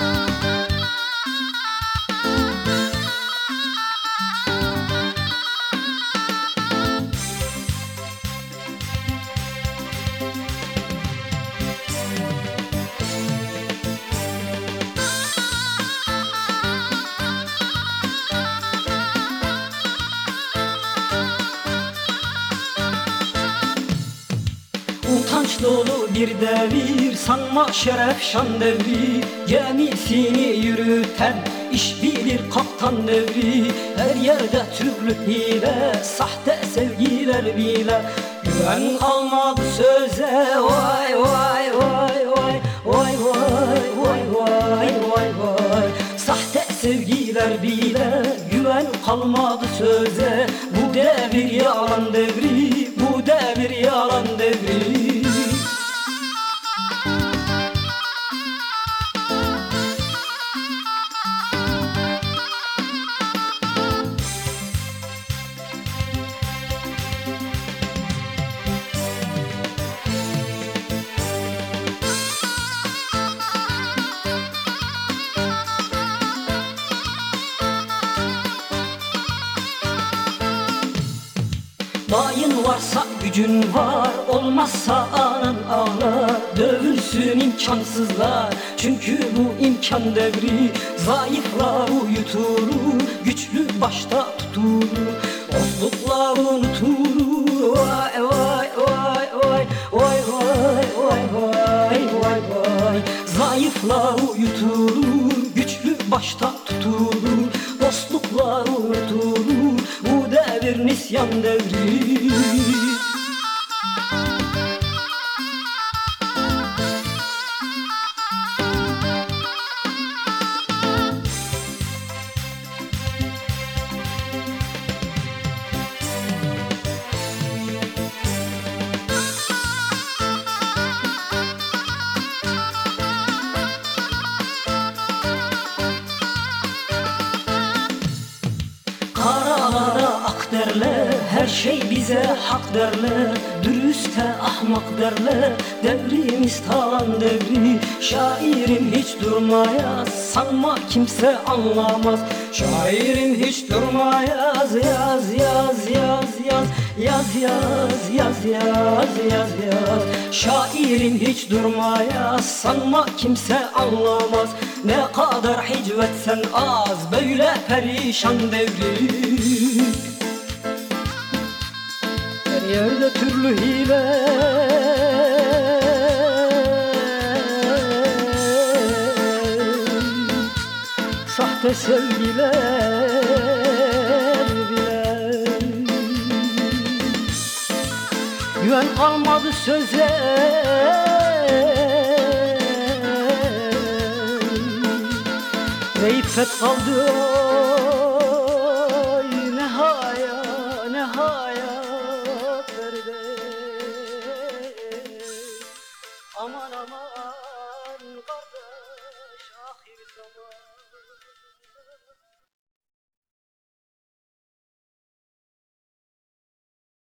Oh. Utanç dolu bir devir Sanma şeref şan devri. Gemisini yürüten iş bilir kaptan devri. Her yerde türlü hile Sahte sevgiler bile. Güven kalmadı söze Vay vay vay vay Vay vay vay vay vay vay. Sahte sevgiler bile Güven kalmadı söze. Bu devir yalan devri Bu devir yalan Mayın varsa gücün var Olmazsa anan ağlar Dövülsün imkansızlar. Çünkü bu imkan devri Zayıflar uyutur Güçlü başta tutur. Dostluklar unutur. Vay vay vay vay Vay vay vay vay vay vay. Zayıflar uyutur Güçlü başta tutur nisyan devri şey bize hak derler Dürüste ahmak derler. Devrimiz talan devri Şairim hiç durmaya Sanma kimse anlamaz. Şairim hiç durmayaz. Yaz yaz yaz yaz Yaz yaz yaz yaz yaz yaz. Şairim hiç durmaya Sanma kimse anlamaz. Ne kadar hicvetsen az Böyle perişan devri Sahte sevgiler bile Güven kalmadı söze. Ve iffet kaldı